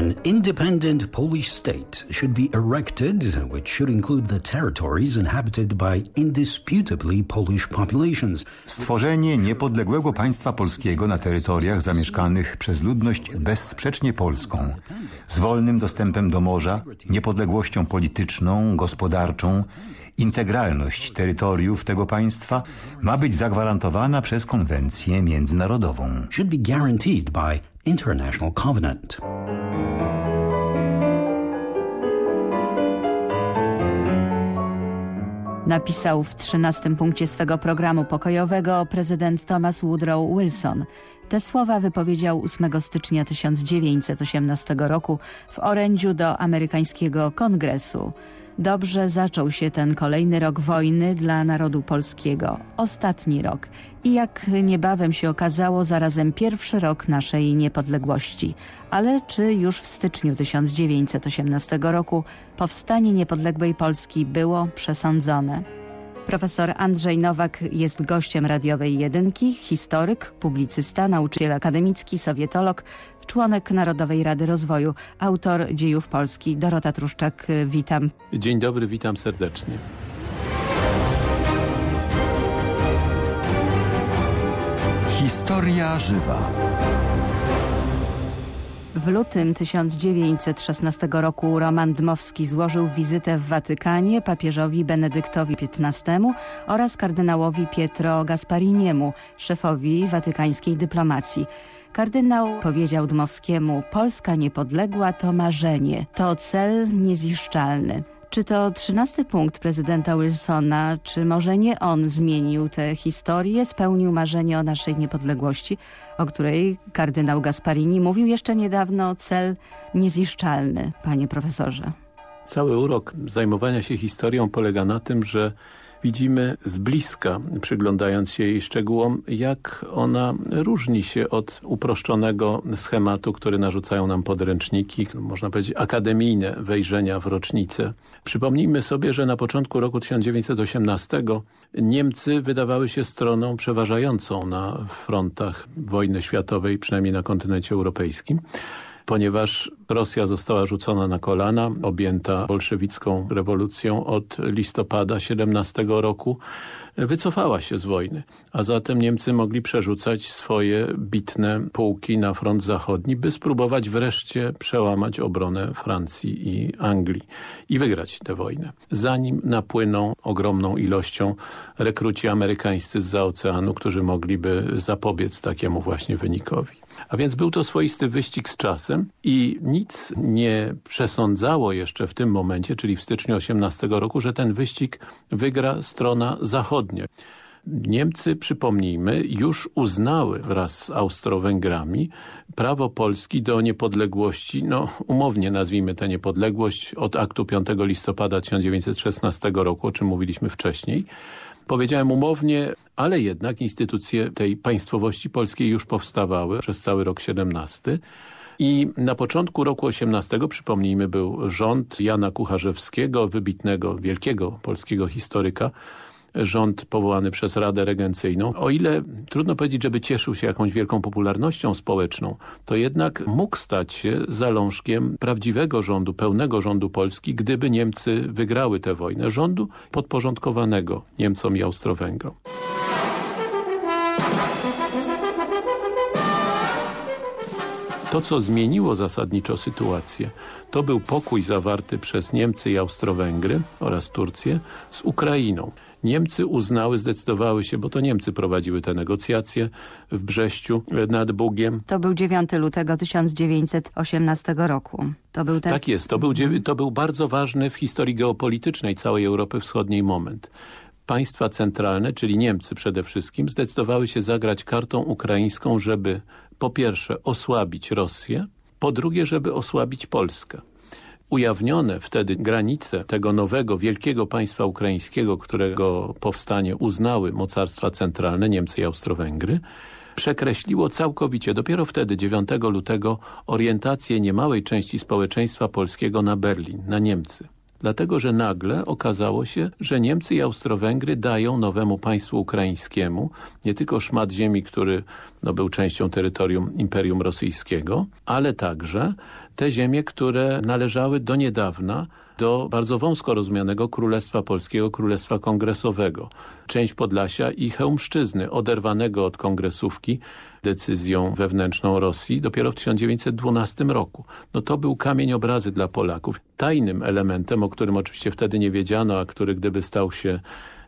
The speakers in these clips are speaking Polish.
An independent Polish state should be erected, which should include the territories inhabited by indisputably Polish populations. Stworzenie niepodległego państwa polskiego na terytoriach zamieszkanych przez ludność bezsprzecznie polską, z wolnym dostępem do morza, niepodległością polityczną, gospodarczą, integralność terytoriów tego państwa ma być zagwarantowana przez konwencję międzynarodową. Should be guaranteed by international covenant. Napisał w trzynastym punkcie swego programu pokojowego prezydent Thomas Woodrow Wilson. Te słowa wypowiedział 8 stycznia 1918 roku w orędziu do amerykańskiego kongresu. Dobrze zaczął się ten kolejny rok wojny dla narodu polskiego. Ostatni rok. I jak niebawem się okazało, zarazem pierwszy rok naszej niepodległości. Ale czy już w styczniu 1918 roku powstanie niepodległej Polski było przesądzone? Profesor Andrzej Nowak jest gościem radiowej jedynki, historyk, publicysta, nauczyciel akademicki, sowietolog, członek Narodowej Rady Rozwoju, autor dziejów Polski. Dorota Truszczak, witam. Dzień dobry, witam serdecznie. Historia żywa. W lutym 1916 roku Roman Dmowski złożył wizytę w Watykanie papieżowi Benedyktowi XV oraz kardynałowi Pietro Gaspariniemu, szefowi watykańskiej dyplomacji. Kardynał powiedział Dmowskiemu, Polska niepodległa to marzenie, to cel niezniszczalny. Czy to trzynasty punkt prezydenta Wilsona, czy może nie on zmienił tę historię, spełnił marzenie o naszej niepodległości, o której kardynał Gasparini mówił jeszcze niedawno, cel niezniszczalny, panie profesorze? Cały urok zajmowania się historią polega na tym, że widzimy z bliska, przyglądając się jej szczegółom, jak ona różni się od uproszczonego schematu, który narzucają nam podręczniki, można powiedzieć akademijne wejrzenia w rocznicę. Przypomnijmy sobie, że na początku roku 1918 Niemcy wydawały się stroną przeważającą na frontach wojny światowej, przynajmniej na kontynencie europejskim ponieważ Rosja została rzucona na kolana, objęta bolszewicką rewolucją od listopada 17 roku, wycofała się z wojny, a zatem Niemcy mogli przerzucać swoje bitne pułki na front zachodni, by spróbować wreszcie przełamać obronę Francji i Anglii i wygrać tę wojnę. Zanim napłyną ogromną ilością rekruci amerykańscy z oceanu, którzy mogliby zapobiec takiemu właśnie wynikowi. A więc był to swoisty wyścig z czasem i nic nie przesądzało jeszcze w tym momencie, czyli w styczniu 18 roku, że ten wyścig wygra strona zachodnia. Niemcy, przypomnijmy, już uznały wraz z Austro-Węgrami prawo Polski do niepodległości, no umownie nazwijmy tę niepodległość od aktu 5 listopada 1916 roku, o czym mówiliśmy wcześniej, Powiedziałem umownie, ale jednak instytucje tej państwowości polskiej już powstawały przez cały rok 17. I na początku roku 18, przypomnijmy, był rząd Jana Kucharzewskiego, wybitnego, wielkiego polskiego historyka, rząd powołany przez Radę Regencyjną. O ile trudno powiedzieć, żeby cieszył się jakąś wielką popularnością społeczną, to jednak mógł stać się zalążkiem prawdziwego rządu, pełnego rządu Polski, gdyby Niemcy wygrały tę wojnę. Rządu podporządkowanego Niemcom i Austro-Węgrom. To, co zmieniło zasadniczo sytuację, to był pokój zawarty przez Niemcy i Austro-Węgry oraz Turcję z Ukrainą. Niemcy uznały, zdecydowały się, bo to Niemcy prowadziły te negocjacje w Brześciu nad Bugiem. To był 9 lutego 1918 roku. To był ten... Tak jest, to był, to był bardzo ważny w historii geopolitycznej całej Europy Wschodniej moment państwa centralne, czyli Niemcy przede wszystkim, zdecydowały się zagrać kartą ukraińską, żeby po pierwsze osłabić Rosję, po drugie, żeby osłabić Polskę ujawnione wtedy granice tego nowego, wielkiego państwa ukraińskiego, którego powstanie uznały mocarstwa centralne, Niemcy i Austro-Węgry, przekreśliło całkowicie dopiero wtedy, 9 lutego, orientację niemałej części społeczeństwa polskiego na Berlin, na Niemcy. Dlatego, że nagle okazało się, że Niemcy i Austro-Węgry dają nowemu państwu ukraińskiemu nie tylko szmat ziemi, który no, był częścią terytorium Imperium Rosyjskiego, ale także te ziemie, które należały do niedawna do bardzo wąsko rozumianego Królestwa Polskiego, Królestwa Kongresowego. Część Podlasia i Chełmszczyzny, oderwanego od kongresówki decyzją wewnętrzną Rosji dopiero w 1912 roku. No to był kamień obrazy dla Polaków. Tajnym elementem, o którym oczywiście wtedy nie wiedziano, a który gdyby stał się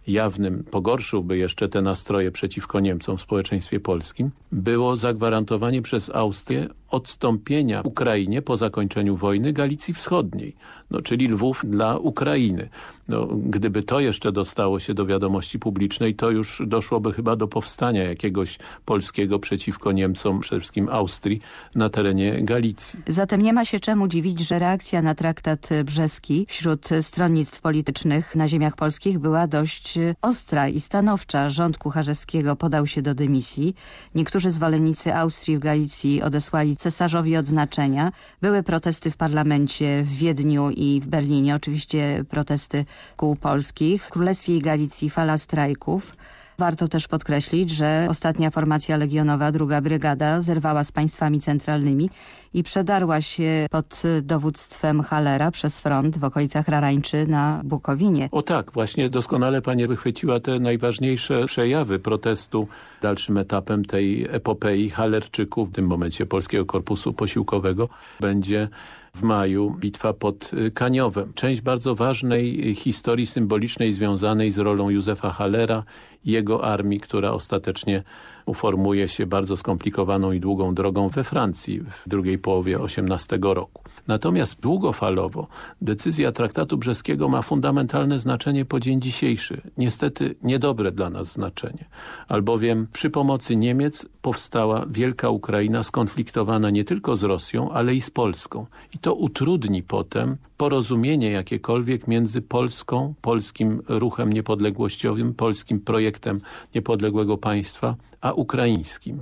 jawnym pogorszyłby jeszcze te nastroje przeciwko Niemcom w społeczeństwie polskim, było zagwarantowanie przez Austrię odstąpienia Ukrainie po zakończeniu wojny Galicji Wschodniej, no, czyli Lwów dla Ukrainy. No, gdyby to jeszcze dostało się do wiadomości publicznej, to już doszłoby chyba do powstania jakiegoś polskiego przeciwko Niemcom, przede wszystkim Austrii, na terenie Galicji. Zatem nie ma się czemu dziwić, że reakcja na traktat brzeski wśród stronnictw politycznych na ziemiach polskich była dość ostra i stanowcza. Rząd Kucharzewskiego podał się do dymisji. Niektórzy zwolennicy Austrii w Galicji odesłali cesarzowi odznaczenia. Były protesty w parlamencie w Wiedniu i w Berlinie, oczywiście protesty kół polskich. W Królestwie i Galicji fala strajków. Warto też podkreślić, że ostatnia formacja legionowa, druga brygada, zerwała z państwami centralnymi i przedarła się pod dowództwem Halera przez front w okolicach Rarańczy na Bukowinie. O tak, właśnie doskonale pani wychwyciła te najważniejsze przejawy protestu. Dalszym etapem tej epopei Halerczyków, w tym momencie Polskiego Korpusu Posiłkowego, będzie w maju bitwa pod Kaniowem. Część bardzo ważnej historii symbolicznej związanej z rolą Józefa Halera i jego armii, która ostatecznie uformuje się bardzo skomplikowaną i długą drogą we Francji w drugiej połowie XVIII roku. Natomiast długofalowo decyzja traktatu brzeskiego ma fundamentalne znaczenie po dzień dzisiejszy. Niestety niedobre dla nas znaczenie, albowiem przy pomocy Niemiec powstała wielka Ukraina skonfliktowana nie tylko z Rosją, ale i z Polską. I to utrudni potem porozumienie jakiekolwiek między Polską, polskim ruchem niepodległościowym, polskim projektem niepodległego państwa, a ukraińskim.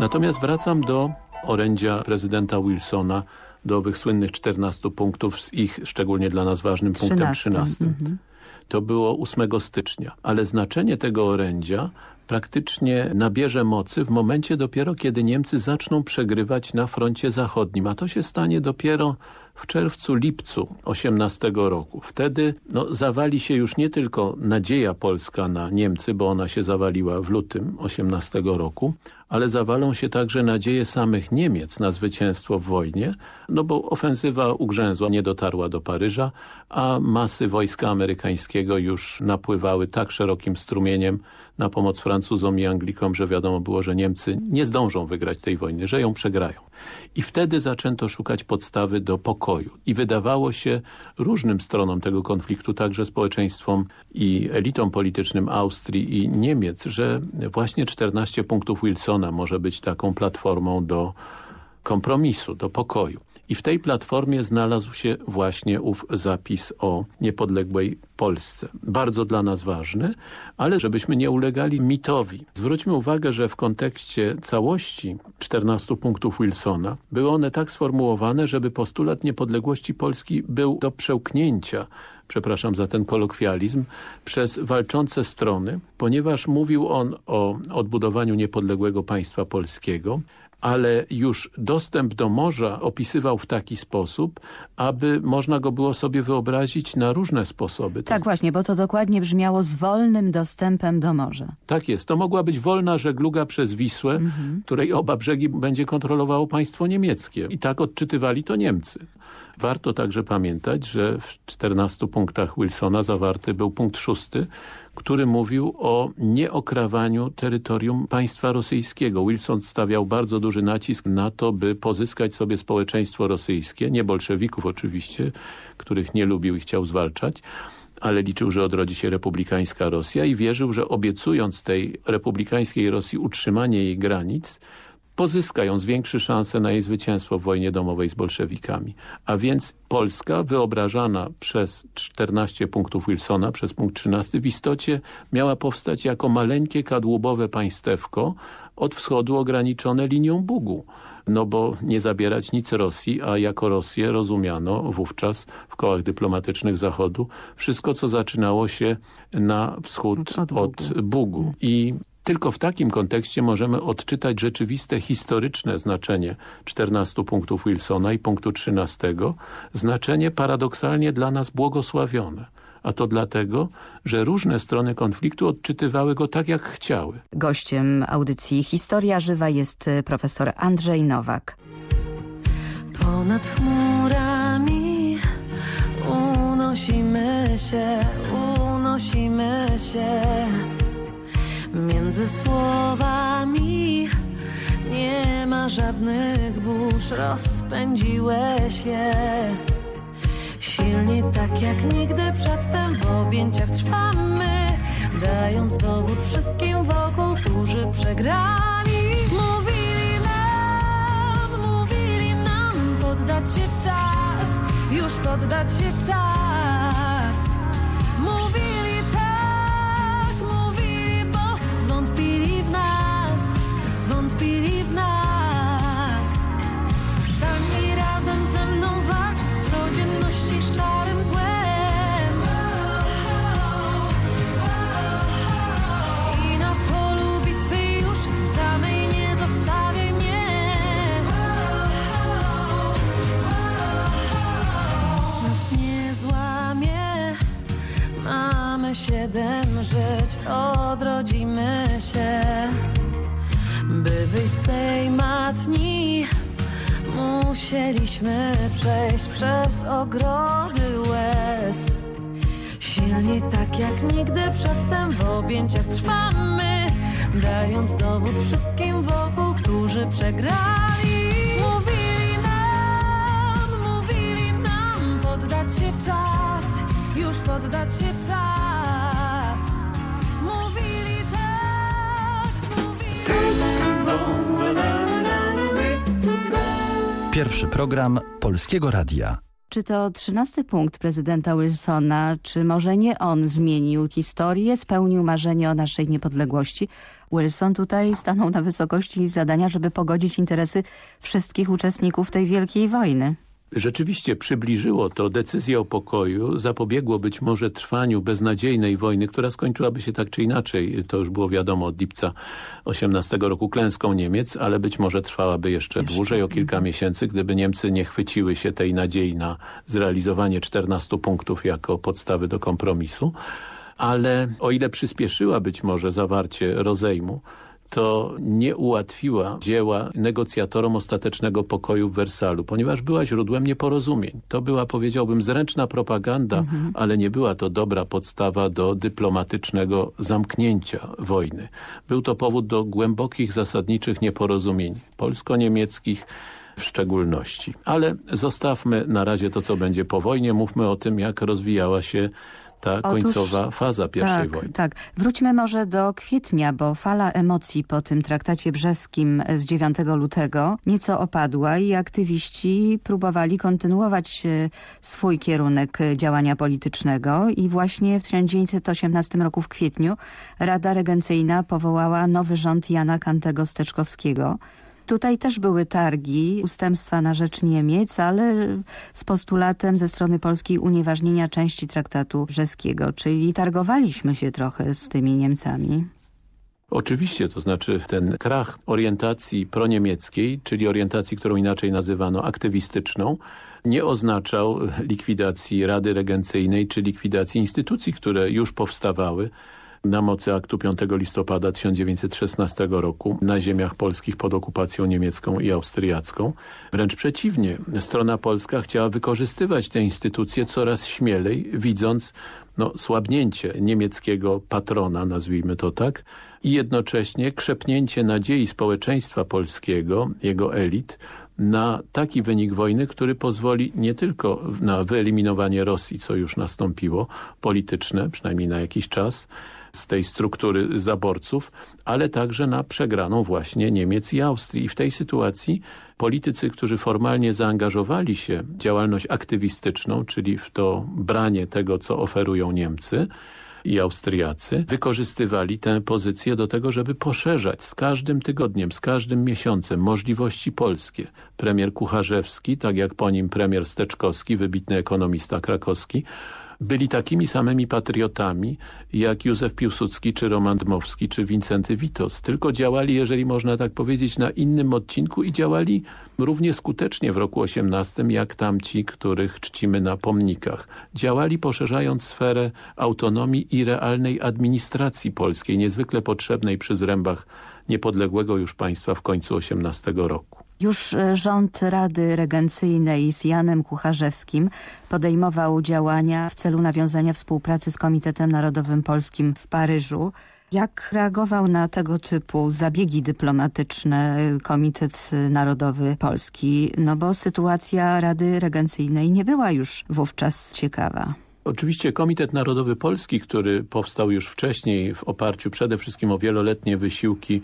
Natomiast wracam do orędzia prezydenta Wilsona, do owych słynnych 14 punktów z ich szczególnie dla nas ważnym 13. punktem 13. Mhm. To było 8 stycznia, ale znaczenie tego orędzia praktycznie nabierze mocy w momencie dopiero, kiedy Niemcy zaczną przegrywać na froncie zachodnim, a to się stanie dopiero w czerwcu, lipcu 18 roku. Wtedy no, zawali się już nie tylko nadzieja polska na Niemcy, bo ona się zawaliła w lutym 18 roku, ale zawalą się także nadzieje samych Niemiec na zwycięstwo w wojnie, no bo ofensywa ugrzęzła, nie dotarła do Paryża, a masy wojska amerykańskiego już napływały tak szerokim strumieniem na pomoc Francuzom i Anglikom, że wiadomo było, że Niemcy nie zdążą wygrać tej wojny, że ją przegrają. I wtedy zaczęto szukać podstawy do pokoju. I wydawało się różnym stronom tego konfliktu, także społeczeństwom i elitom politycznym Austrii i Niemiec, że właśnie 14 punktów Wilsona może być taką platformą do kompromisu, do pokoju. I w tej platformie znalazł się właśnie ów zapis o niepodległej Polsce. Bardzo dla nas ważny, ale żebyśmy nie ulegali mitowi. Zwróćmy uwagę, że w kontekście całości 14 punktów Wilsona były one tak sformułowane, żeby postulat niepodległości Polski był do przełknięcia przepraszam za ten kolokwializm, przez walczące strony, ponieważ mówił on o odbudowaniu niepodległego państwa polskiego, ale już dostęp do morza opisywał w taki sposób, aby można go było sobie wyobrazić na różne sposoby. Tak właśnie, bo to dokładnie brzmiało z wolnym dostępem do morza. Tak jest. To mogła być wolna żegluga przez Wisłę, mhm. której oba brzegi będzie kontrolowało państwo niemieckie. I tak odczytywali to Niemcy. Warto także pamiętać, że w 14 punktach Wilsona zawarty był punkt szósty, który mówił o nieokrawaniu terytorium państwa rosyjskiego. Wilson stawiał bardzo duży nacisk na to, by pozyskać sobie społeczeństwo rosyjskie, nie bolszewików oczywiście, których nie lubił i chciał zwalczać, ale liczył, że odrodzi się republikańska Rosja i wierzył, że obiecując tej republikańskiej Rosji utrzymanie jej granic, pozyska ją, zwiększy szanse na jej zwycięstwo w wojnie domowej z bolszewikami. A więc Polska, wyobrażana przez 14 punktów Wilsona, przez punkt 13, w istocie miała powstać jako maleńkie kadłubowe państewko od wschodu ograniczone linią Bugu. no bo nie zabierać nic Rosji, a jako Rosję rozumiano wówczas w kołach dyplomatycznych Zachodu wszystko, co zaczynało się na wschód od, od Bugu. I tylko w takim kontekście możemy odczytać rzeczywiste historyczne znaczenie 14 punktów Wilsona i punktu 13, znaczenie paradoksalnie dla nas błogosławione a to dlatego, że różne strony konfliktu odczytywały go tak, jak chciały. Gościem audycji Historia Żywa jest profesor Andrzej Nowak. Ponad chmurami unosimy się, unosimy się między słowami. Nie ma żadnych burz, rozpędziłeś je. Silni tak jak nigdy przedtem w objęciach trwamy Dając dowód wszystkim wokół, którzy przegrali Mówili nam, mówili nam poddać się czas Już poddać się czas Przejść przez ogrody łez. Silni tak jak nigdy przedtem w objęciach trwamy Dając dowód wszystkim wokół, którzy przegrali. Mówili nam, mówili nam poddać się czas Już poddać się czas Pierwszy program Polskiego Radia. Czy to trzynasty punkt prezydenta Wilsona, czy może nie on zmienił historię, spełnił marzenie o naszej niepodległości? Wilson tutaj stanął na wysokości zadania, żeby pogodzić interesy wszystkich uczestników tej wielkiej wojny. Rzeczywiście przybliżyło to decyzję o pokoju, zapobiegło być może trwaniu beznadziejnej wojny, która skończyłaby się tak czy inaczej, to już było wiadomo od lipca 18 roku klęską Niemiec, ale być może trwałaby jeszcze, jeszcze. dłużej, o kilka miesięcy, gdyby Niemcy nie chwyciły się tej nadziei na zrealizowanie 14 punktów jako podstawy do kompromisu. Ale o ile przyspieszyła być może zawarcie rozejmu, to nie ułatwiła dzieła negocjatorom ostatecznego pokoju w Wersalu, ponieważ była źródłem nieporozumień. To była, powiedziałbym, zręczna propaganda, mhm. ale nie była to dobra podstawa do dyplomatycznego zamknięcia wojny. Był to powód do głębokich, zasadniczych nieporozumień polsko-niemieckich, w szczególności. Ale zostawmy na razie to, co będzie po wojnie. Mówmy o tym, jak rozwijała się ta końcowa Otóż, faza pierwszej tak, wojny. Tak, wróćmy może do kwietnia, bo fala emocji po tym traktacie brzeskim z 9 lutego nieco opadła i aktywiści próbowali kontynuować e, swój kierunek działania politycznego. I właśnie w 1918 roku w kwietniu Rada Regencyjna powołała nowy rząd Jana Kantego-Steczkowskiego, Tutaj też były targi, ustępstwa na rzecz Niemiec, ale z postulatem ze strony polskiej unieważnienia części traktatu brzeskiego, czyli targowaliśmy się trochę z tymi Niemcami. Oczywiście, to znaczy ten krach orientacji proniemieckiej, czyli orientacji, którą inaczej nazywano aktywistyczną, nie oznaczał likwidacji Rady Regencyjnej czy likwidacji instytucji, które już powstawały na mocy aktu 5 listopada 1916 roku na ziemiach polskich pod okupacją niemiecką i austriacką. Wręcz przeciwnie, strona polska chciała wykorzystywać te instytucje coraz śmielej, widząc no, słabnięcie niemieckiego patrona, nazwijmy to tak, i jednocześnie krzepnięcie nadziei społeczeństwa polskiego, jego elit, na taki wynik wojny, który pozwoli nie tylko na wyeliminowanie Rosji, co już nastąpiło, polityczne, przynajmniej na jakiś czas, z tej struktury zaborców, ale także na przegraną właśnie Niemiec i Austrii. I w tej sytuacji politycy, którzy formalnie zaangażowali się w działalność aktywistyczną, czyli w to branie tego, co oferują Niemcy, i Austriacy wykorzystywali tę pozycję do tego, żeby poszerzać z każdym tygodniem, z każdym miesiącem możliwości polskie. Premier Kucharzewski, tak jak po nim premier Steczkowski, wybitny ekonomista krakowski, byli takimi samymi patriotami jak Józef Piłsudski, czy Roman Dmowski, czy Wincenty Witos. Tylko działali, jeżeli można tak powiedzieć, na innym odcinku i działali równie skutecznie w roku 18 jak tamci, których czcimy na pomnikach. Działali poszerzając sferę autonomii i realnej administracji polskiej, niezwykle potrzebnej przy zrębach niepodległego już państwa w końcu 18 roku. Już e, rząd Rady Regencyjnej z Janem Kucharzewskim podejmował działania w celu nawiązania współpracy z Komitetem Narodowym Polskim w Paryżu. Jak reagował na tego typu zabiegi dyplomatyczne Komitet Narodowy Polski? No bo sytuacja Rady Regencyjnej nie była już wówczas ciekawa. Oczywiście Komitet Narodowy Polski, który powstał już wcześniej w oparciu przede wszystkim o wieloletnie wysiłki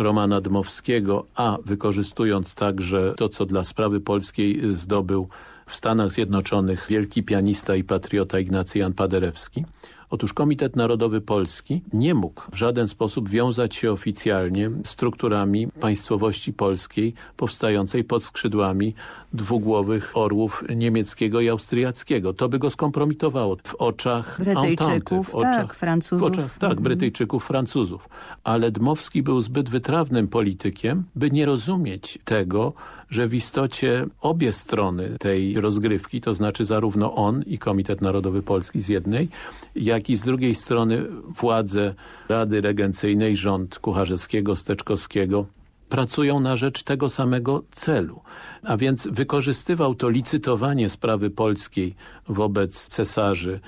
Romana Dmowskiego, a wykorzystując także to, co dla sprawy polskiej zdobył w Stanach Zjednoczonych wielki pianista i patriota Ignacy Jan Paderewski, Otóż Komitet Narodowy Polski nie mógł w żaden sposób wiązać się oficjalnie strukturami państwowości polskiej powstającej pod skrzydłami dwugłowych orłów niemieckiego i austriackiego. To by go skompromitowało w oczach Brytyjczyków, w oczach, tak, Francuzów. Oczach, tak, mhm. Brytyjczyków, Francuzów. Ale Dmowski był zbyt wytrawnym politykiem, by nie rozumieć tego, że w istocie obie strony tej rozgrywki, to znaczy zarówno on i Komitet Narodowy Polski z jednej, jak i z drugiej strony władze Rady Regencyjnej, rząd Kucharzewskiego, Steczkowskiego, pracują na rzecz tego samego celu. A więc wykorzystywał to licytowanie sprawy polskiej wobec cesarzy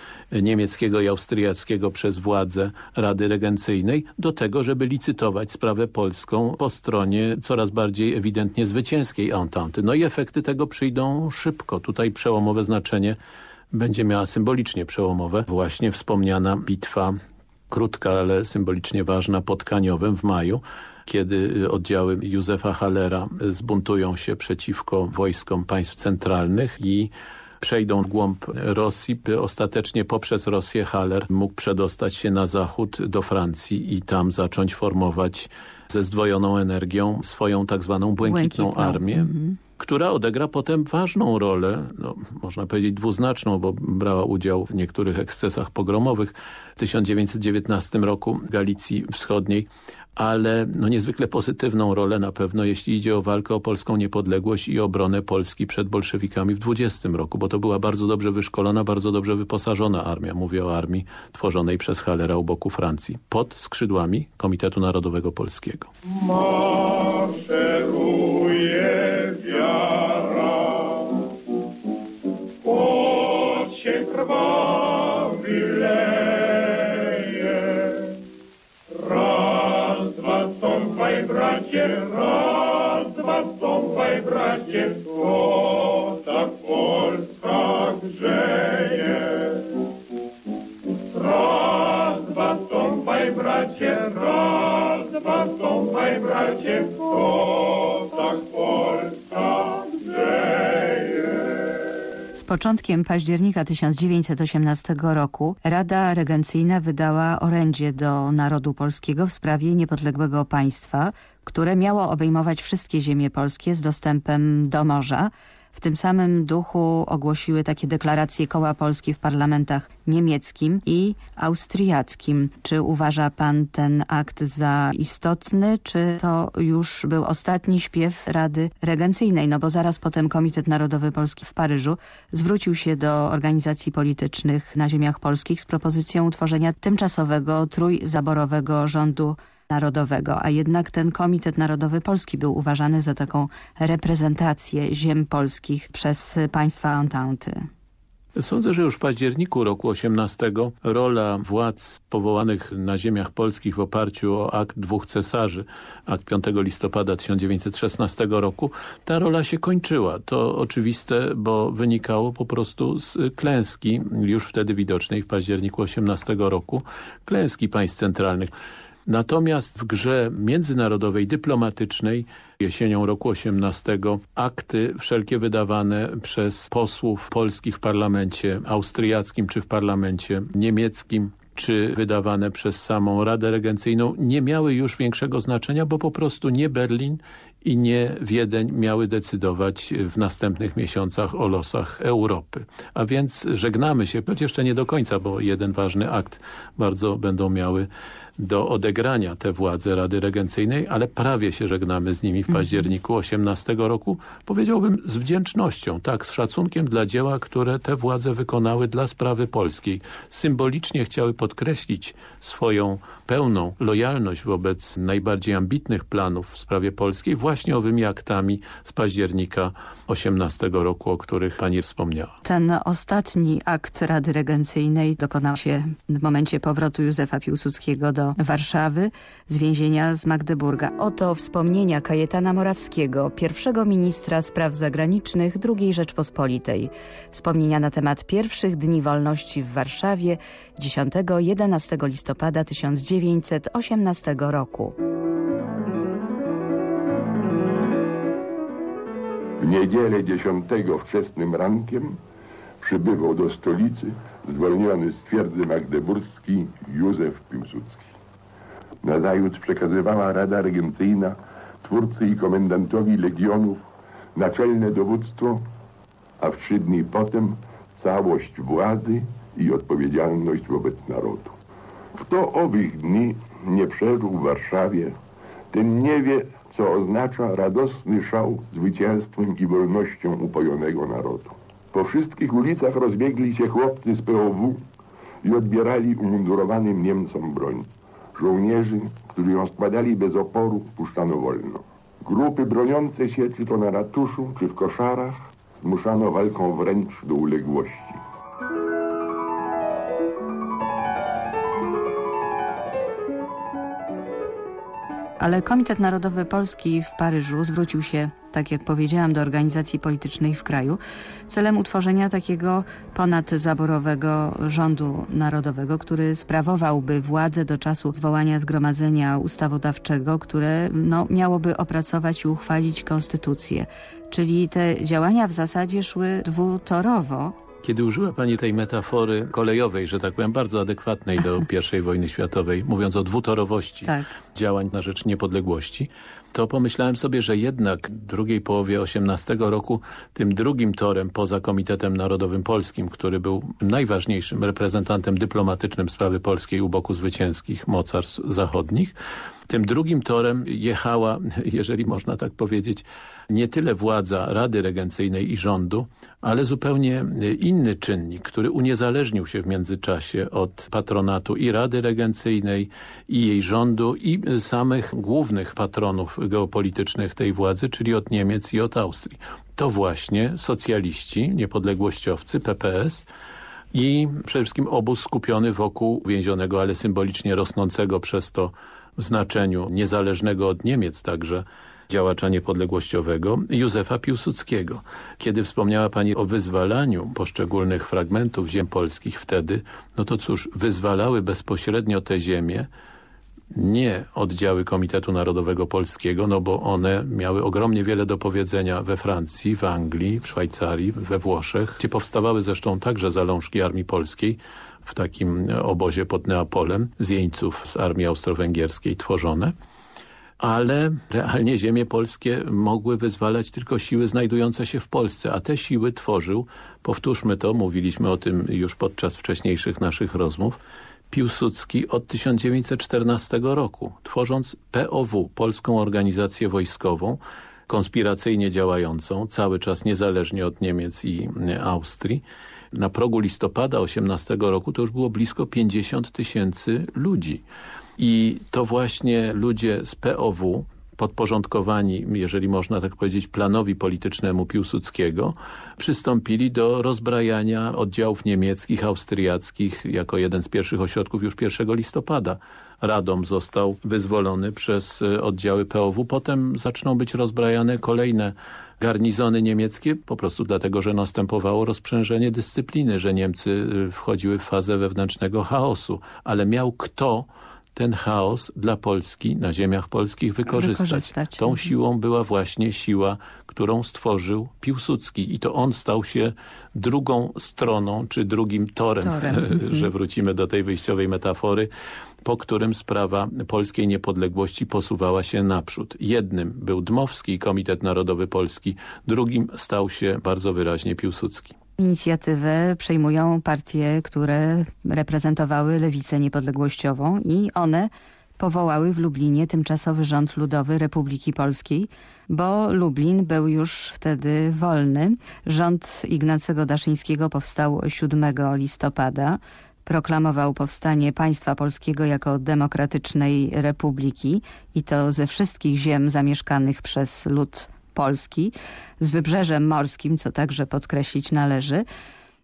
niemieckiego i austriackiego przez władze Rady Regencyjnej do tego, żeby licytować sprawę polską po stronie coraz bardziej ewidentnie zwycięskiej Entente. No i efekty tego przyjdą szybko. Tutaj przełomowe znaczenie będzie miała symbolicznie przełomowe właśnie wspomniana bitwa krótka, ale symbolicznie ważna pod Kaniowem w maju, kiedy oddziały Józefa Hallera zbuntują się przeciwko wojskom państw centralnych i przejdą w głąb Rosji, by ostatecznie poprzez Rosję Haller mógł przedostać się na zachód do Francji i tam zacząć formować ze zdwojoną energią swoją tak zwaną błękitną, błękitną. armię. Mhm która odegra potem ważną rolę, no, można powiedzieć dwuznaczną, bo brała udział w niektórych ekscesach pogromowych w 1919 roku Galicji Wschodniej, ale no niezwykle pozytywną rolę na pewno, jeśli idzie o walkę o polską niepodległość i obronę Polski przed bolszewikami w 20 roku, bo to była bardzo dobrze wyszkolona, bardzo dobrze wyposażona armia. Mówię o armii tworzonej przez Hallera u boku Francji, pod skrzydłami Komitetu Narodowego Polskiego. вера. Очень кровавый. Раз, два, сом, братья, раз, два, сом, братья, początkiem października 1918 roku Rada Regencyjna wydała orędzie do narodu polskiego w sprawie niepodległego państwa, które miało obejmować wszystkie ziemie polskie z dostępem do morza. W tym samym duchu ogłosiły takie deklaracje koła Polski w parlamentach niemieckim i austriackim. Czy uważa pan ten akt za istotny, czy to już był ostatni śpiew Rady Regencyjnej? No bo zaraz potem Komitet Narodowy Polski w Paryżu zwrócił się do organizacji politycznych na ziemiach polskich z propozycją utworzenia tymczasowego trójzaborowego rządu Narodowego, a jednak ten Komitet Narodowy Polski był uważany za taką reprezentację ziem polskich przez państwa Entente. Sądzę, że już w październiku roku 18 rola władz powołanych na ziemiach polskich w oparciu o akt dwóch cesarzy, akt 5 listopada 1916 roku, ta rola się kończyła. To oczywiste, bo wynikało po prostu z klęski, już wtedy widocznej w październiku 18 roku, klęski państw centralnych. Natomiast w grze międzynarodowej, dyplomatycznej jesienią roku 18 akty wszelkie wydawane przez posłów polskich w parlamencie austriackim czy w parlamencie niemieckim czy wydawane przez samą Radę Regencyjną nie miały już większego znaczenia, bo po prostu nie Berlin i nie Wiedeń miały decydować w następnych miesiącach o losach Europy. A więc żegnamy się, choć jeszcze nie do końca, bo jeden ważny akt bardzo będą miały do odegrania te władze Rady Regencyjnej, ale prawie się żegnamy z nimi w mhm. październiku 18 roku. Powiedziałbym z wdzięcznością, tak, z szacunkiem dla dzieła, które te władze wykonały dla sprawy polskiej. Symbolicznie chciały podkreślić swoją pełną lojalność wobec najbardziej ambitnych planów w sprawie polskiej właśnie owymi aktami z października 18 roku, o których pani wspomniała. Ten ostatni akt Rady Regencyjnej dokonał się w momencie powrotu Józefa Piłsudskiego do Warszawy z więzienia z Magdeburga. Oto wspomnienia Kajetana Morawskiego, pierwszego ministra spraw zagranicznych II Rzeczpospolitej. Wspomnienia na temat pierwszych dni wolności w Warszawie 10-11 listopada 1918 roku. W niedzielę 10 wczesnym rankiem przybywał do stolicy zwolniony z twierdzy magdeburski Józef Piłsudski. Nazajutrz przekazywała Rada Regencyjna twórcy i komendantowi legionów naczelne dowództwo, a w trzy dni potem całość władzy i odpowiedzialność wobec narodu. Kto owych dni nie przeżył w Warszawie, ten nie wie, co oznacza radosny szał zwycięstwem i wolnością upojonego narodu. Po wszystkich ulicach rozbiegli się chłopcy z POW i odbierali umundurowanym Niemcom broń. Żołnierzy, którzy ją składali bez oporu, puszczano wolno. Grupy broniące się, czy to na ratuszu, czy w koszarach, zmuszano walką wręcz do uległości. Ale Komitet Narodowy Polski w Paryżu zwrócił się, tak jak powiedziałam, do organizacji politycznej w kraju celem utworzenia takiego ponadzaborowego rządu narodowego, który sprawowałby władzę do czasu zwołania zgromadzenia ustawodawczego, które no, miałoby opracować i uchwalić konstytucję. Czyli te działania w zasadzie szły dwutorowo, kiedy użyła Pani tej metafory kolejowej, że tak powiem, bardzo adekwatnej do I wojny światowej, mówiąc o dwutorowości tak. działań na rzecz niepodległości, to pomyślałem sobie, że jednak w drugiej połowie XVIII roku tym drugim torem poza Komitetem Narodowym Polskim, który był najważniejszym reprezentantem dyplomatycznym sprawy polskiej u boku zwycięskich mocarstw zachodnich, tym drugim torem jechała, jeżeli można tak powiedzieć, nie tyle władza Rady Regencyjnej i rządu, ale zupełnie inny czynnik, który uniezależnił się w międzyczasie od patronatu i Rady Regencyjnej, i jej rządu, i samych głównych patronów geopolitycznych tej władzy, czyli od Niemiec i od Austrii. To właśnie socjaliści, niepodległościowcy, PPS, i przede wszystkim obóz skupiony wokół więzionego, ale symbolicznie rosnącego przez to znaczeniu niezależnego od Niemiec także działacza niepodległościowego Józefa Piłsudskiego. Kiedy wspomniała Pani o wyzwalaniu poszczególnych fragmentów ziem polskich wtedy, no to cóż, wyzwalały bezpośrednio te ziemie nie oddziały Komitetu Narodowego Polskiego, no bo one miały ogromnie wiele do powiedzenia we Francji, w Anglii, w Szwajcarii, we Włoszech, gdzie powstawały zresztą także zalążki Armii Polskiej w takim obozie pod Neapolem z jeńców z Armii Austro-Węgierskiej tworzone ale realnie ziemie polskie mogły wyzwalać tylko siły znajdujące się w Polsce, a te siły tworzył, powtórzmy to, mówiliśmy o tym już podczas wcześniejszych naszych rozmów, Piłsudski od 1914 roku, tworząc POW, Polską Organizację Wojskową, konspiracyjnie działającą, cały czas niezależnie od Niemiec i Austrii. Na progu listopada 18 roku to już było blisko 50 tysięcy ludzi. I to właśnie ludzie z POW, podporządkowani, jeżeli można tak powiedzieć, planowi politycznemu Piłsudskiego, przystąpili do rozbrajania oddziałów niemieckich, austriackich jako jeden z pierwszych ośrodków już 1 listopada. Radom został wyzwolony przez oddziały POW. Potem zaczną być rozbrajane kolejne garnizony niemieckie, po prostu dlatego, że następowało rozprzężenie dyscypliny, że Niemcy e, wchodziły w fazę wewnętrznego chaosu. Ale miał kto ten chaos dla Polski, na ziemiach polskich wykorzystać. wykorzystać. Tą siłą była właśnie siła, którą stworzył Piłsudski i to on stał się drugą stroną, czy drugim torem, Torem. że wrócimy do tej wyjściowej metafory, po którym sprawa polskiej niepodległości posuwała się naprzód. Jednym był Dmowski, Komitet Narodowy Polski, drugim stał się bardzo wyraźnie Piłsudski. Inicjatywę przejmują partie, które reprezentowały lewicę niepodległościową i one powołały w Lublinie tymczasowy rząd ludowy Republiki Polskiej, bo Lublin był już wtedy wolny. Rząd Ignacego Daszyńskiego powstał 7 listopada. Proklamował powstanie państwa polskiego jako demokratycznej republiki i to ze wszystkich ziem zamieszkanych przez lud polski, z wybrzeżem morskim, co także podkreślić należy,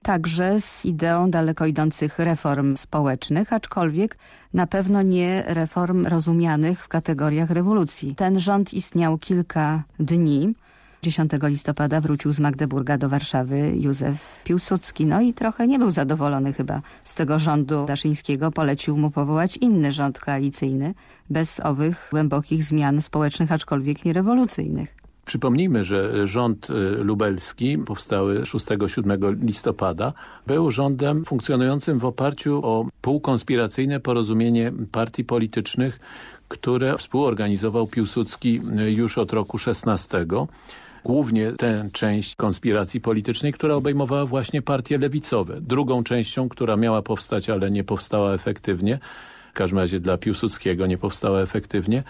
także z ideą daleko idących reform społecznych, aczkolwiek na pewno nie reform rozumianych w kategoriach rewolucji. Ten rząd istniał kilka dni. 10 listopada wrócił z Magdeburga do Warszawy Józef Piłsudski. No i trochę nie był zadowolony chyba z tego rządu Daszyńskiego. Polecił mu powołać inny rząd koalicyjny bez owych głębokich zmian społecznych, aczkolwiek nie rewolucyjnych. Przypomnijmy, że rząd y, lubelski, powstały 6-7 listopada, był rządem funkcjonującym w oparciu o półkonspiracyjne porozumienie partii politycznych, które współorganizował Piłsudski y, już od roku 16. Głównie tę część konspiracji politycznej, która obejmowała właśnie partie lewicowe. Drugą częścią, która miała powstać, ale nie powstała efektywnie, w każdym razie dla Piłsudskiego nie powstała efektywnie,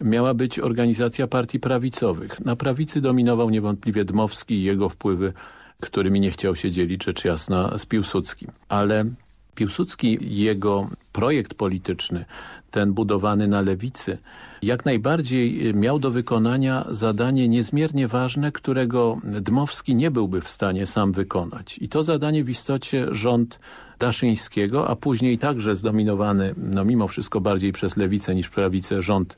miała być organizacja partii prawicowych. Na prawicy dominował niewątpliwie Dmowski i jego wpływy, którymi nie chciał się dzielić rzecz jasna z Piłsudskim. Ale Piłsudski, jego projekt polityczny, ten budowany na lewicy, jak najbardziej miał do wykonania zadanie niezmiernie ważne, którego Dmowski nie byłby w stanie sam wykonać. I to zadanie w istocie rząd Daszyńskiego, a później także zdominowany, no mimo wszystko bardziej przez lewicę niż prawicę rząd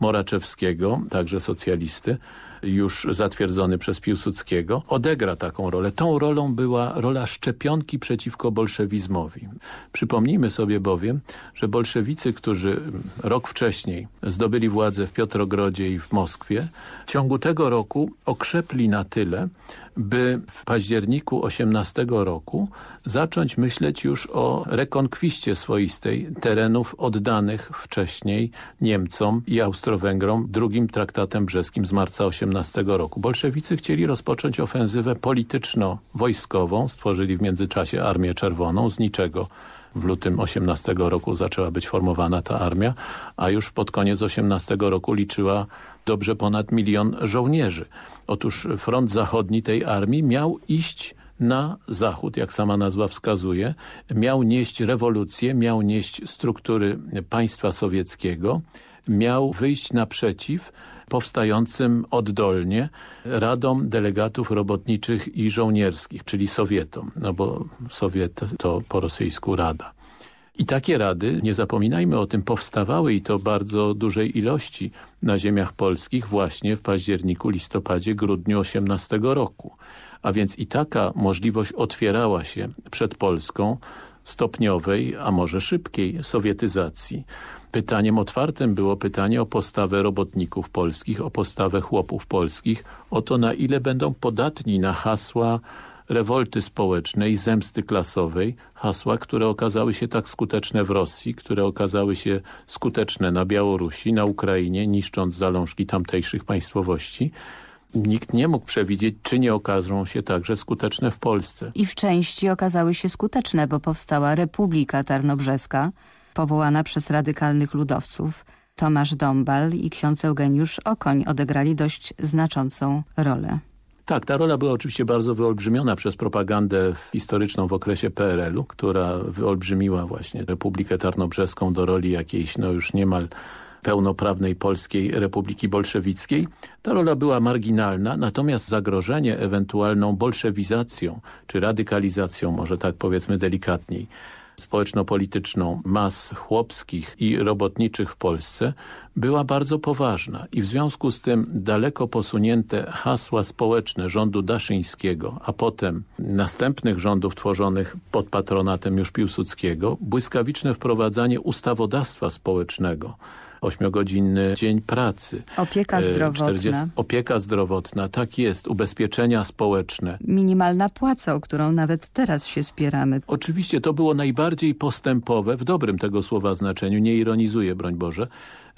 Moraczewskiego, także socjalisty, już zatwierdzony przez Piłsudskiego, odegra taką rolę. Tą rolą była rola szczepionki przeciwko bolszewizmowi. Przypomnijmy sobie bowiem, że bolszewicy, którzy rok wcześniej zdobyli władzę w Piotrogrodzie i w Moskwie, w ciągu tego roku okrzepli na tyle, by w październiku 18 roku zacząć myśleć już o rekonkwiście swoistej terenów oddanych wcześniej Niemcom i Austro-Węgrom drugim traktatem brzeskim z marca 18 roku. Bolszewicy chcieli rozpocząć ofensywę polityczno-wojskową, stworzyli w międzyczasie Armię Czerwoną z niczego w lutym 18 roku zaczęła być formowana ta armia, a już pod koniec 18 roku liczyła dobrze ponad milion żołnierzy. Otóż front zachodni tej armii miał iść na zachód, jak sama nazwa wskazuje, miał nieść rewolucję, miał nieść struktury państwa sowieckiego, miał wyjść naprzeciw powstającym oddolnie Radom Delegatów Robotniczych i Żołnierskich, czyli Sowietom, no bo Sowiet to po rosyjsku Rada. I takie rady, nie zapominajmy o tym, powstawały i to bardzo dużej ilości na ziemiach polskich właśnie w październiku, listopadzie, grudniu 18 roku. A więc i taka możliwość otwierała się przed Polską stopniowej, a może szybkiej sowietyzacji. Pytaniem otwartym było pytanie o postawę robotników polskich, o postawę chłopów polskich, o to na ile będą podatni na hasła rewolty społecznej, zemsty klasowej, hasła, które okazały się tak skuteczne w Rosji, które okazały się skuteczne na Białorusi, na Ukrainie, niszcząc zalążki tamtejszych państwowości. Nikt nie mógł przewidzieć, czy nie okażą się także skuteczne w Polsce. I w części okazały się skuteczne, bo powstała Republika Tarnobrzeska, powołana przez radykalnych ludowców. Tomasz Dąbal i ksiądz Eugeniusz Okoń odegrali dość znaczącą rolę. Tak, ta rola była oczywiście bardzo wyolbrzymiona przez propagandę historyczną w okresie PRL-u, która wyolbrzymiła właśnie Republikę Tarnobrzeską do roli jakiejś no już niemal pełnoprawnej Polskiej Republiki Bolszewickiej. Ta rola była marginalna, natomiast zagrożenie ewentualną bolszewizacją czy radykalizacją, może tak powiedzmy delikatniej, społeczno-polityczną mas chłopskich i robotniczych w Polsce była bardzo poważna i w związku z tym daleko posunięte hasła społeczne rządu Daszyńskiego, a potem następnych rządów tworzonych pod patronatem już Piłsudskiego, błyskawiczne wprowadzanie ustawodawstwa społecznego, ośmiogodzinny dzień pracy. Opieka e, zdrowotna. 40, opieka zdrowotna, tak jest, ubezpieczenia społeczne. Minimalna płaca, o którą nawet teraz się spieramy. Oczywiście to było najbardziej postępowe, w dobrym tego słowa znaczeniu, nie ironizuję, broń Boże,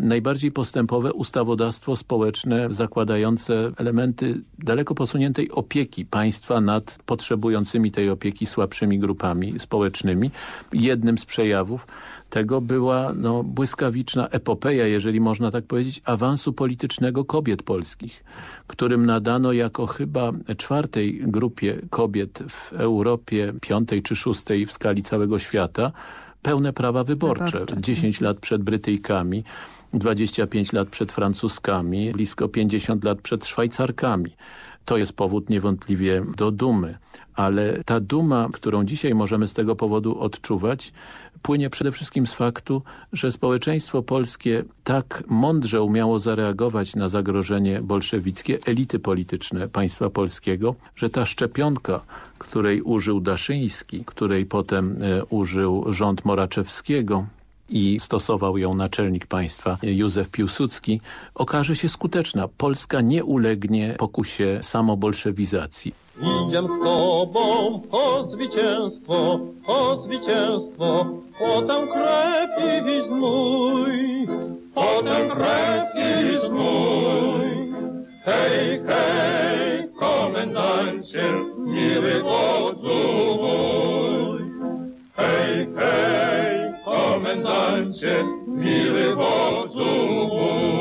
najbardziej postępowe ustawodawstwo społeczne zakładające elementy daleko posuniętej opieki państwa nad potrzebującymi tej opieki słabszymi grupami społecznymi. Jednym z przejawów tego była no, błyskawiczna epopeja, jeżeli można tak powiedzieć, awansu politycznego kobiet polskich, którym nadano jako chyba czwartej grupie kobiet w Europie, piątej czy szóstej w skali całego świata, pełne prawa wyborcze. Wyborcze. 10 lat przed Brytyjkami, 25 lat przed Francuzkami, blisko 50 lat przed Szwajcarkami. To jest powód niewątpliwie do dumy, ale ta duma, którą dzisiaj możemy z tego powodu odczuwać, płynie przede wszystkim z faktu, że społeczeństwo polskie tak mądrze umiało zareagować na zagrożenie bolszewickie, elity polityczne państwa polskiego, że ta szczepionka, której użył Daszyński, której potem e, użył rząd Moraczewskiego, i stosował ją naczelnik państwa Józef Piłsudski, okaże się skuteczna. Polska nie ulegnie pokusie samobolszewizacji. Idziem z tobą po zwycięstwo, po zwycięstwo, potem krew i znój, potem krew i znój. Hej, hej, komendancie, miły wodzu mój. Hej, komendancie, miły wodzu mój.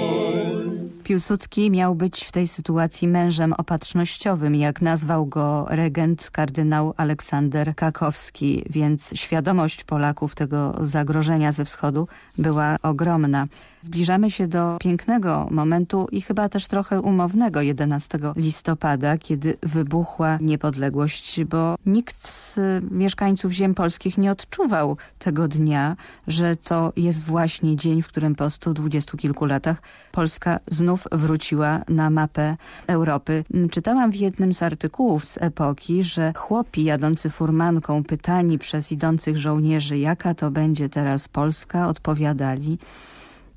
Piłsudski miał być w tej sytuacji mężem opatrznościowym, jak nazwał go regent kardynał Aleksander Kakowski, więc świadomość Polaków tego zagrożenia ze wschodu była ogromna. Zbliżamy się do pięknego momentu i chyba też trochę umownego 11 listopada, kiedy wybuchła niepodległość, bo nikt z mieszkańców ziem polskich nie odczuwał tego dnia, że to jest właśnie dzień, w którym po stu dwudziestu kilku latach Polska znów wróciła na mapę Europy. Czytałam w jednym z artykułów z epoki, że chłopi jadący furmanką pytani przez idących żołnierzy, jaka to będzie teraz Polska, odpowiadali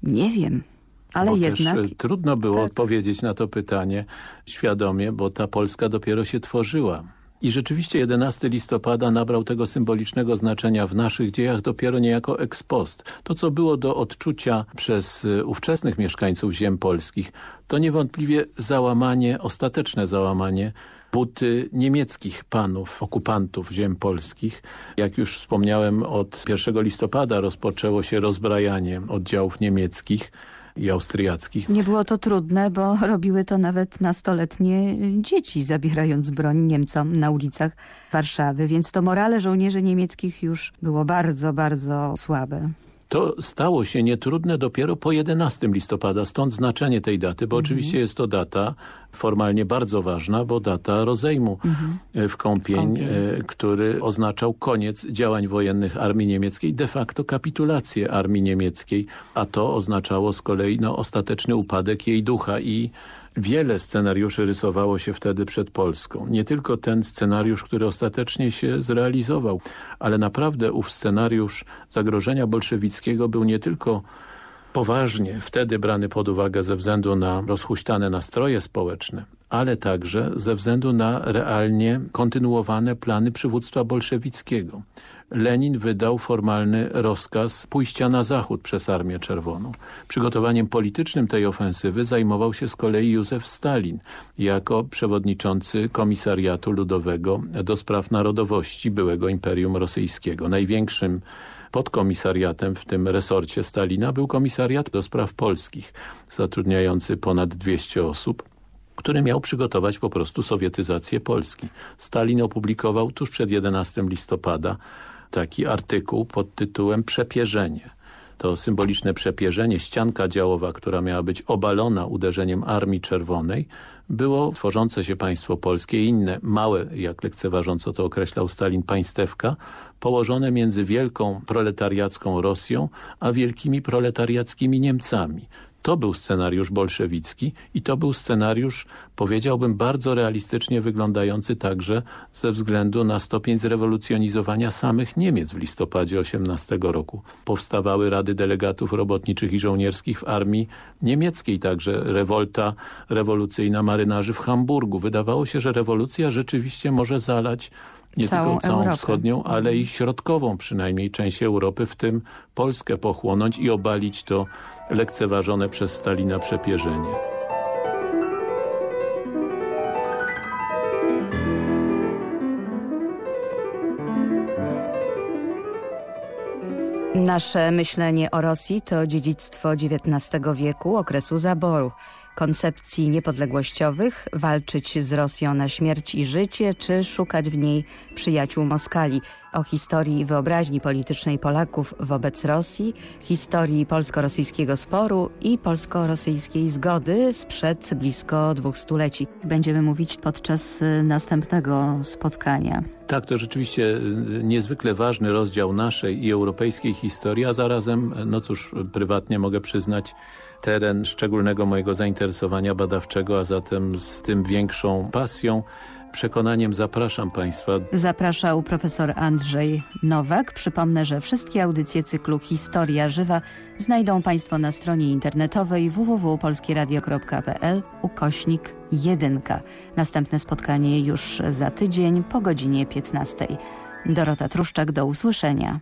nie wiem, ale bo jednak... E, trudno było tak. odpowiedzieć na to pytanie świadomie, bo ta Polska dopiero się tworzyła. I rzeczywiście 11 listopada nabrał tego symbolicznego znaczenia w naszych dziejach dopiero niejako ex post. To, co było do odczucia przez e, ówczesnych mieszkańców ziem polskich, to niewątpliwie załamanie, ostateczne załamanie buty niemieckich panów, okupantów ziem polskich. Jak już wspomniałem, od 1 listopada rozpoczęło się rozbrajanie oddziałów niemieckich i austriackich. Nie było to trudne, bo robiły to nawet nastoletnie dzieci, zabierając broń Niemcom na ulicach Warszawy, więc to morale żołnierzy niemieckich już było bardzo, bardzo słabe. To stało się nietrudne dopiero po 11 listopada, stąd znaczenie tej daty, bo oczywiście jest to data formalnie bardzo ważna, bo data rozejmu e, w Kąpień, Kąpień. e, który oznaczał koniec działań wojennych armii niemieckiej, de facto kapitulację armii niemieckiej, a to oznaczało z kolei no, ostateczny upadek jej ducha i Wiele scenariuszy rysowało się wtedy przed Polską. Nie tylko ten scenariusz, który ostatecznie się zrealizował, ale naprawdę ów scenariusz zagrożenia bolszewickiego był nie tylko poważnie wtedy brany pod uwagę ze względu na rozhuśtane nastroje społeczne, ale także ze względu na realnie kontynuowane plany przywództwa bolszewickiego. Lenin wydał formalny rozkaz pójścia na zachód przez Armię Czerwoną. Przygotowaniem politycznym tej ofensywy zajmował się z kolei Józef Stalin jako przewodniczący Komisariatu Ludowego do spraw narodowości byłego Imperium Rosyjskiego. Największym podkomisariatem w tym resorcie Stalina był komisariat do spraw polskich, zatrudniający ponad 200 osób który miał przygotować po prostu sowietyzację Polski. Stalin opublikował tuż przed 11 listopada taki artykuł pod tytułem Przepierzenie. To symboliczne przepierzenie, ścianka działowa, która miała być obalona uderzeniem Armii Czerwonej, było tworzące się państwo polskie i inne małe, jak lekceważąco to określał Stalin, państewka, położone między wielką proletariacką Rosją, a wielkimi proletariackimi Niemcami. To był scenariusz bolszewicki i to był scenariusz, powiedziałbym, bardzo realistycznie wyglądający także ze względu na stopień zrewolucjonizowania samych Niemiec w listopadzie 18 roku. Powstawały rady delegatów robotniczych i żołnierskich w armii niemieckiej, także rewolta rewolucyjna marynarzy w Hamburgu. Wydawało się, że rewolucja rzeczywiście może zalać nie całą tylko całą Europę. wschodnią, ale i środkową przynajmniej część Europy, w tym Polskę pochłonąć i obalić to lekceważone przez Stalina przepierzenie. Nasze myślenie o Rosji to dziedzictwo XIX wieku, okresu zaboru, koncepcji niepodległościowych, walczyć z Rosją na śmierć i życie, czy szukać w niej przyjaciół Moskali. O historii wyobraźni politycznej Polaków wobec Rosji, historii polsko-rosyjskiego sporu i polsko-rosyjskiej zgody sprzed blisko dwóch stuleci. Będziemy mówić podczas y, następnego spotkania. Tak, to rzeczywiście y, niezwykle ważny rozdział naszej i europejskiej historii, a zarazem, no cóż, prywatnie mogę przyznać, teren szczególnego mojego zainteresowania badawczego, a zatem z tym większą pasją, przekonaniem zapraszam Państwa. Zapraszał profesor Andrzej Nowak. Przypomnę, że wszystkie audycje cyklu Historia Żywa znajdą Państwo na stronie internetowej www.polskieradio.pl ukośnik 1. Następne spotkanie już za tydzień po godzinie 15. Dorota Truszczak, do usłyszenia.